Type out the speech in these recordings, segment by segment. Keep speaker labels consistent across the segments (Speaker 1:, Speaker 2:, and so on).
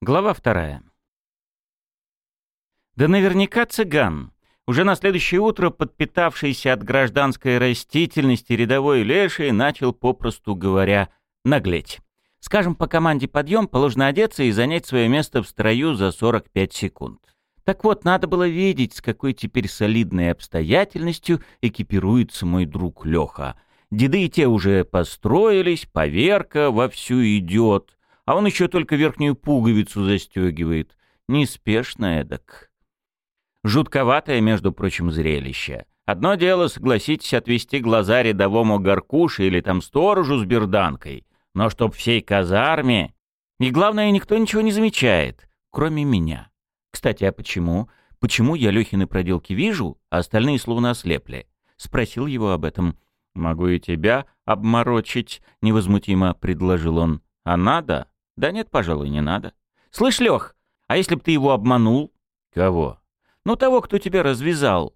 Speaker 1: Глава вторая. Да наверняка цыган. Уже на следующее утро, подпитавшийся от гражданской растительности рядовой леший, начал, попросту говоря, наглеть. Скажем, по команде «Подъем» положено одеться и занять свое место в строю за 45 секунд. Так вот, надо было видеть, с какой теперь солидной обстоятельностью экипируется мой друг Леха. Деды и те уже построились, поверка вовсю идет — а он еще только верхнюю пуговицу застегивает. Неспешно эдак. Жутковатое, между прочим, зрелище. Одно дело, согласитесь, отвести глаза рядовому горкуше или там сторожу с берданкой. Но чтоб всей казарме... И главное, никто ничего не замечает, кроме меня. Кстати, а почему? Почему я Лехины проделки вижу, а остальные словно ослепли? Спросил его об этом. «Могу и тебя обморочить», — невозмутимо предложил он. «А надо?» Да нет, пожалуй, не надо. Слышь, Лех, а если б ты его обманул? Кого? Ну, того, кто тебя развязал.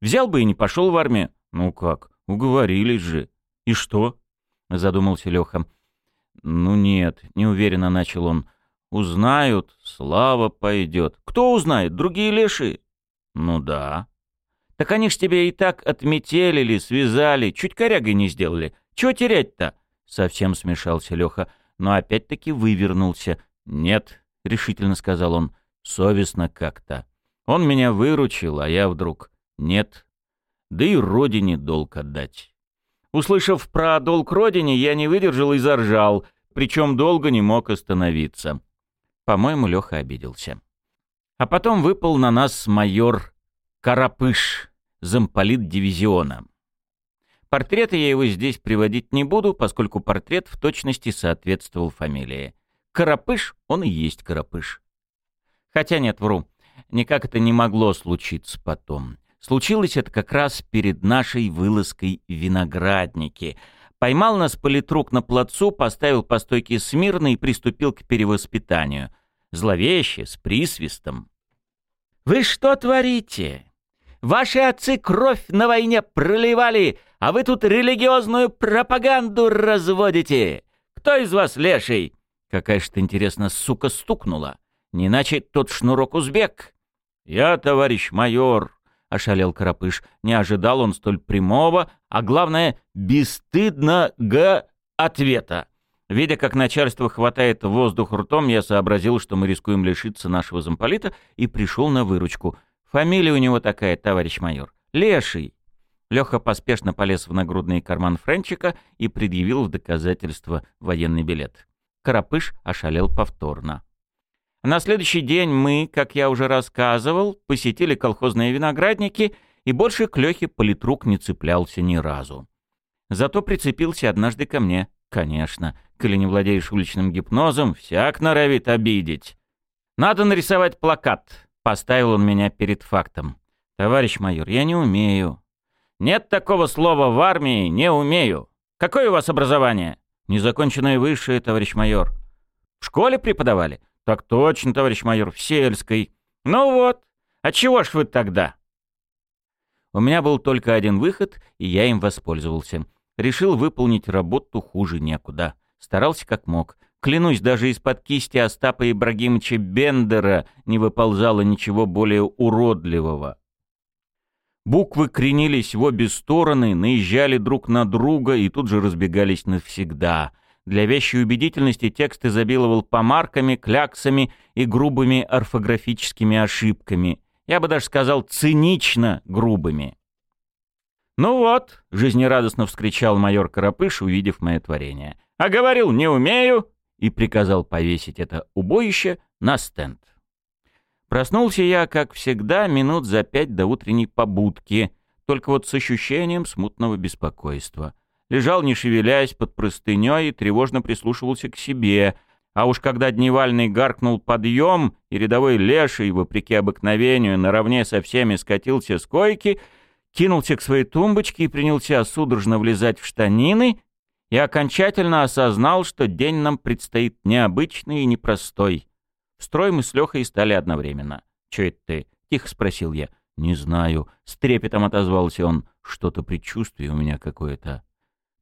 Speaker 1: Взял бы и не пошел в армию. Ну как, уговорились же. И что? Задумался Леха. Ну нет, неуверенно начал он. Узнают, слава пойдет. Кто узнает? Другие леши? Ну да. Так они ж тебя и так отметелили, связали, чуть корягой не сделали. Чего терять-то? Совсем смешался Леха но опять-таки вывернулся. «Нет», — решительно сказал он, — «совестно как-то. Он меня выручил, а я вдруг... Нет. Да и родине долг отдать». Услышав про долг родине, я не выдержал и заржал, причем долго не мог остановиться. По-моему, Леха обиделся. А потом выпал на нас майор Карапыш, замполит дивизиона. Портрета я его здесь приводить не буду, поскольку портрет в точности соответствовал фамилии. Карапыш, он и есть Карапыш. Хотя нет, вру. Никак это не могло случиться потом. Случилось это как раз перед нашей вылазкой в виноградники. Поймал нас политрук на плацу, поставил по стойке смирно и приступил к перевоспитанию. Зловеще, с присвистом. «Вы что творите? Ваши отцы кровь на войне проливали, а вы тут религиозную пропаганду разводите. Кто из вас леший? Какая ж ты, интересно, сука стукнула. Не иначе тот шнурок узбек. Я, товарищ майор, — ошалел Карапыш. Не ожидал он столь прямого, а главное, бесстыдного ответа. Видя, как начальство хватает воздух ртом, я сообразил, что мы рискуем лишиться нашего замполита, и пришел на выручку. Фамилия у него такая, товарищ майор. Леший. Леха поспешно полез в нагрудный карман Френчика и предъявил в доказательство военный билет. Карапыш ошалел повторно. На следующий день мы, как я уже рассказывал, посетили колхозные виноградники, и больше к Лехе политрук не цеплялся ни разу. Зато прицепился однажды ко мне. Конечно, коли не владеешь уличным гипнозом, всяк норовит обидеть. «Надо нарисовать плакат», — поставил он меня перед фактом. «Товарищ майор, я не умею. Нет такого слова в армии, не умею. Какое у вас образование? Незаконченное высшее, товарищ майор. В школе преподавали? Так точно, товарищ майор, в сельской. Ну вот, а чего ж вы тогда? У меня был только один выход, и я им воспользовался. Решил выполнить работу хуже некуда. Старался как мог. Клянусь, даже из-под кисти Остапа Ибрагимовича Бендера не выползало ничего более уродливого. Буквы кренились в обе стороны, наезжали друг на друга и тут же разбегались навсегда. Для вещей убедительности текст изобиловал помарками, кляксами и грубыми орфографическими ошибками. Я бы даже сказал, цинично грубыми. «Ну вот», — жизнерадостно вскричал майор Карапыш, увидев мое творение. «А говорил, не умею!» И приказал повесить это убоище на стенд. Проснулся я, как всегда, минут за пять до утренней побудки, только вот с ощущением смутного беспокойства. Лежал, не шевелясь, под простыней и тревожно прислушивался к себе. А уж когда дневальный гаркнул подъем, и рядовой леший, вопреки обыкновению, наравне со всеми скатился с койки, кинулся к своей тумбочке и принялся судорожно влезать в штанины, и окончательно осознал, что день нам предстоит необычный и непростой — в строй мы с Лехой стали одновременно. «Че это ты?» — тихо спросил я. «Не знаю». С трепетом отозвался он. «Что-то предчувствие у меня какое-то».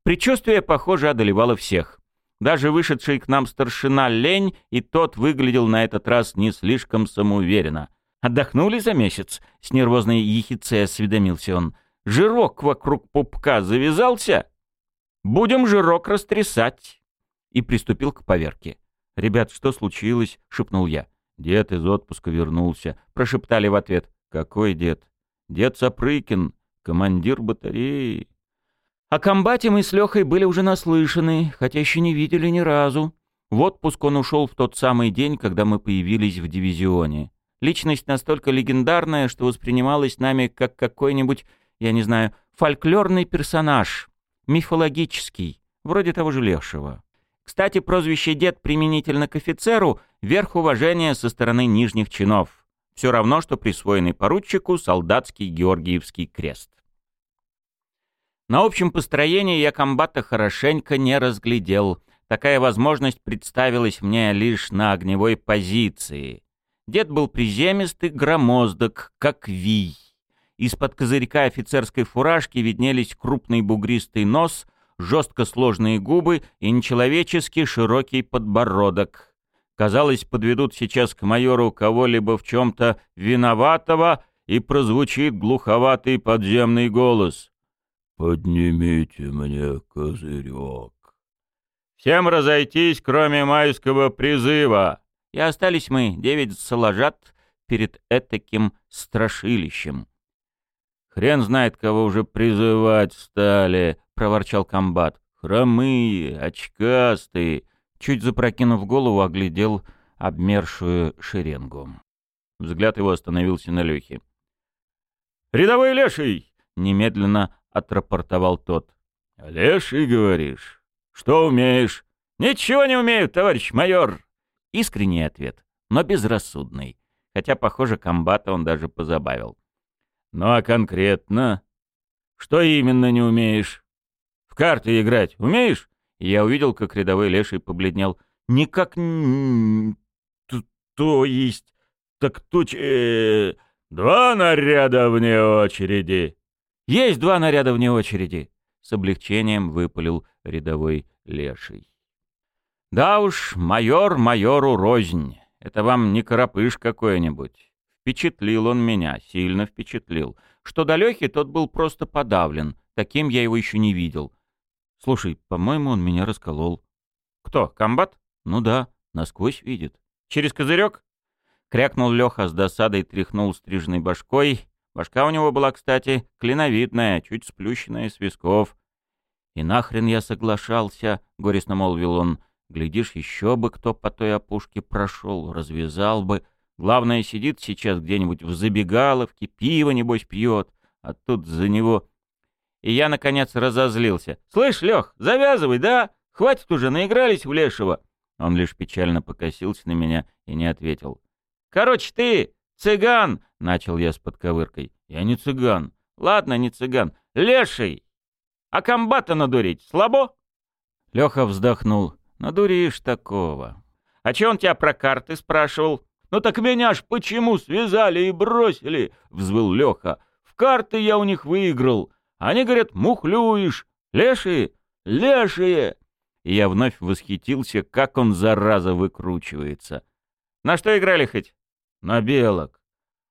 Speaker 1: Предчувствие, похоже, одолевало всех. Даже вышедший к нам старшина Лень, и тот выглядел на этот раз не слишком самоуверенно. «Отдохнули за месяц?» — с нервозной ехицей осведомился он. «Жирок вокруг пупка завязался? Будем жирок растрясать!» И приступил к поверке. «Ребят, что случилось?» — шепнул я. «Дед из отпуска вернулся», — прошептали в ответ. «Какой дед?» «Дед Сапрыкин, командир батареи». О комбате мы с Лехой были уже наслышаны, хотя еще не видели ни разу. В отпуск он ушел в тот самый день, когда мы появились в дивизионе. Личность настолько легендарная, что воспринималась нами как какой-нибудь, я не знаю, фольклорный персонаж, мифологический, вроде того же Лешего. Кстати, прозвище «дед» применительно к офицеру — верх уважения со стороны нижних чинов. Все равно, что присвоенный поручику солдатский Георгиевский крест. На общем построении я комбата хорошенько не разглядел. Такая возможность представилась мне лишь на огневой позиции. Дед был приземистый, громоздок, как вий. Из-под козырька офицерской фуражки виднелись крупный бугристый нос, жестко сложные губы и нечеловечески широкий подбородок. Казалось, подведут сейчас к майору кого-либо в чем-то виноватого, и прозвучит глуховатый подземный голос.
Speaker 2: «Поднимите мне козырек».
Speaker 1: «Всем разойтись, кроме майского призыва!» И остались мы, девять соложат, перед этаким страшилищем. «Хрен знает, кого уже призывать стали», — проворчал комбат. «Хромые, очкастые». Чуть запрокинув голову, оглядел обмершую шеренгу. Взгляд его остановился на Лехе. «Рядовой леший!» — немедленно отрапортовал тот. «Леший, говоришь? Что умеешь?» «Ничего не умею, товарищ майор!» Искренний ответ, но безрассудный. Хотя, похоже, комбата он даже позабавил. «Ну а конкретно? Что именно не умеешь? В карты играть умеешь?» Я увидел, как рядовой леший побледнел. «Никак... то есть... Так тут... Э, два наряда вне очереди!» «Есть два наряда вне очереди!» С облегчением выпалил рядовой леший. «Да уж, майор майору рознь. Это вам не карапыш какой-нибудь. Впечатлил он меня, сильно впечатлил. Что до Лехи, тот был просто подавлен. Таким я его еще не видел. Слушай, по-моему, он меня расколол». «Кто, комбат?» «Ну да, насквозь видит». «Через козырек?» Крякнул Леха с досадой, тряхнул стрижной башкой Башка у него была, кстати, клиновидная, чуть сплющенная с висков. «И нахрен я соглашался», — горестно молвил он. «Глядишь, еще бы кто по той опушке прошел, развязал бы. Главное, сидит сейчас где-нибудь в забегаловке, пиво, небось, пьет, а тут за него...» И я, наконец, разозлился. «Слышь, Лех, завязывай, да? Хватит уже, наигрались в Лешего». Он лишь печально покосился на меня и не ответил. «Короче, ты, цыган, — начал я с подковыркой. «Я не цыган». «Ладно, не цыган. Леший! А комбата надурить слабо?» Леха вздохнул. «Надуришь такого». «А че он тебя про карты спрашивал?» «Ну так меня ж почему связали и бросили?» — взвыл Леха. «В карты я у них выиграл. Они говорят, мухлюешь. Лешие? Лешие!» И я вновь восхитился, как он, зараза, выкручивается. «На что играли хоть?» «На белок».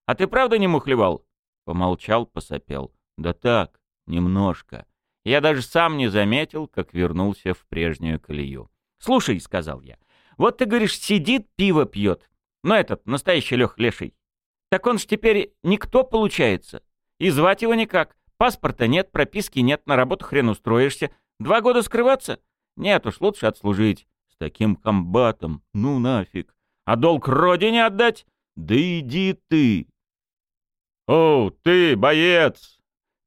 Speaker 1: «А ты правда не мухлевал?» Помолчал, посопел. «Да так, немножко. Я даже сам не заметил, как вернулся в прежнюю колею». «Слушай», — сказал я, — «вот ты, говоришь, сидит, пиво пьет. Но этот, настоящий Лех Леший. Так он ж теперь никто получается. И звать его никак. Паспорта нет, прописки нет, на работу хрен устроишься. Два года скрываться? Нет уж, лучше отслужить. С таким комбатом, ну нафиг. А долг родине отдать? Да иди ты!» «О, ты, боец!»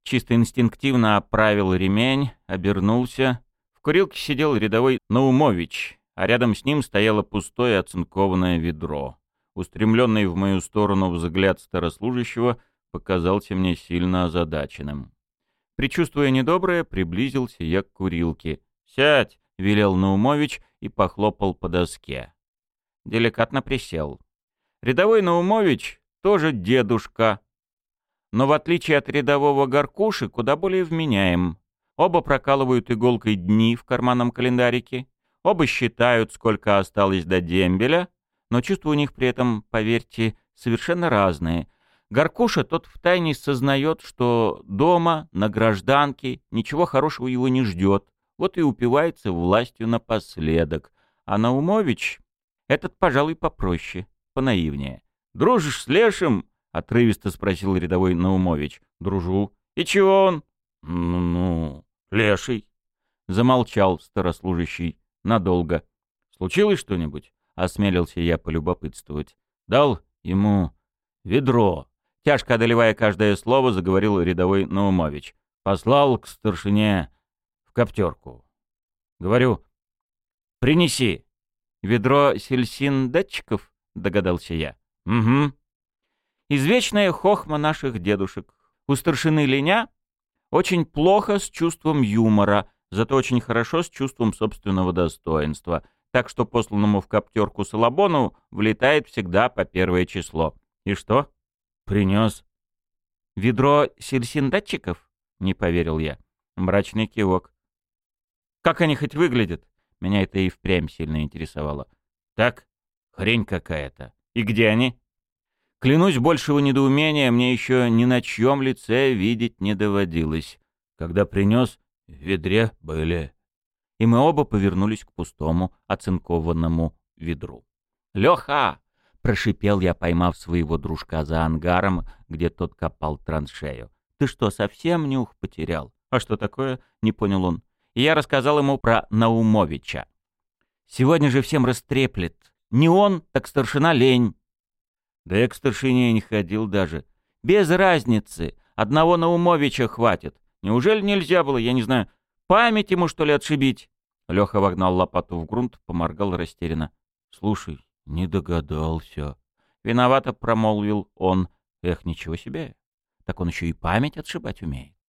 Speaker 1: Чисто инстинктивно оправил ремень, обернулся. В курилке сидел рядовой Наумович, а рядом с ним стояло пустое оцинкованное ведро. Устремленный в мою сторону взгляд старослужащего показался мне сильно озадаченным. Причувствуя недоброе, приблизился я к курилке. «Сядь!» — велел Наумович и похлопал по доске. Деликатно присел. Рядовой Наумович тоже дедушка, но в отличие от рядового горкуши, куда более вменяем. Оба прокалывают иголкой дни в карманном календарике. Оба считают, сколько осталось до дембеля, но чувства у них при этом, поверьте, совершенно разные. Горкуша тот втайне сознает, что дома, на гражданке, ничего хорошего его не ждет, вот и упивается властью напоследок. А Наумович, этот, пожалуй, попроще, понаивнее. «Дружишь с Лешим?» — отрывисто спросил рядовой Наумович. «Дружу. И чего он?» «Ну-ну, Леший». Замолчал старослужащий надолго. «Случилось что-нибудь?» — осмелился я полюбопытствовать. «Дал ему ведро». Тяжко одолевая каждое слово, заговорил рядовой Наумович. «Послал к старшине в коптерку. Говорю, принеси». «Ведро сельсин-датчиков?» — догадался я. «Угу». Извечная хохма наших дедушек. У старшины Леня очень плохо с чувством юмора, зато очень хорошо с чувством собственного достоинства. Так что посланному в коптерку Салабону влетает всегда по первое число. И что? Принес. Ведро сельсиндатчиков? Не поверил я. Мрачный кивок. Как они хоть выглядят? Меня это и впрямь сильно интересовало. Так, хрень какая-то. И где они? Клянусь, большего недоумения мне еще ни на чьем лице видеть не доводилось. Когда принес, в ведре были. И мы оба повернулись к пустому, оцинкованному ведру. «Леха!» — прошипел я, поймав своего дружка за ангаром, где тот копал траншею. «Ты что, совсем нюх потерял?» «А что такое?» — не понял он. И я рассказал ему про Наумовича. «Сегодня же всем растреплет. Не он, так старшина лень». Да я к старшине не ходил даже. Без разницы. Одного Наумовича хватит. Неужели нельзя было, я не знаю, память ему, что ли, отшибить?» Леха вогнал лопату в грунт, поморгал растерянно. «Слушай, не догадался». Виновато промолвил он. «Эх, ничего себе. Так он еще и память отшибать умеет».